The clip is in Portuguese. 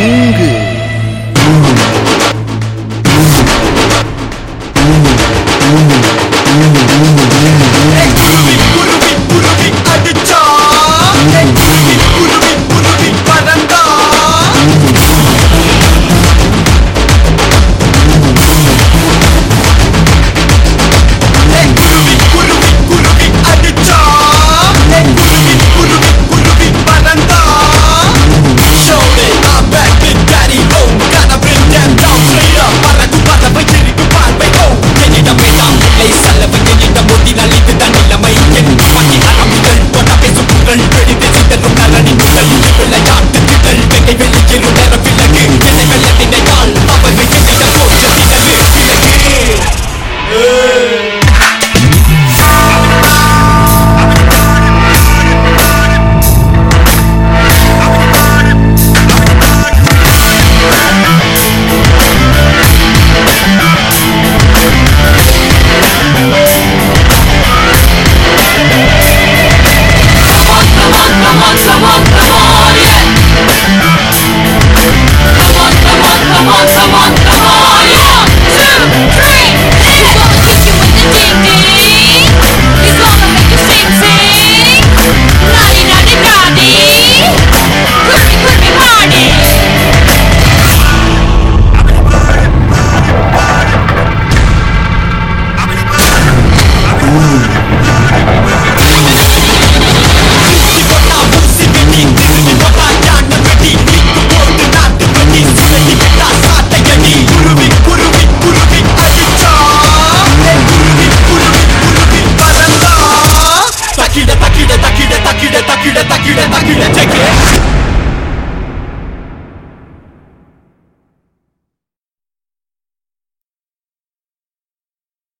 longue taquilha, taquilha, taquilha, taquilha, taquilha, taquilha,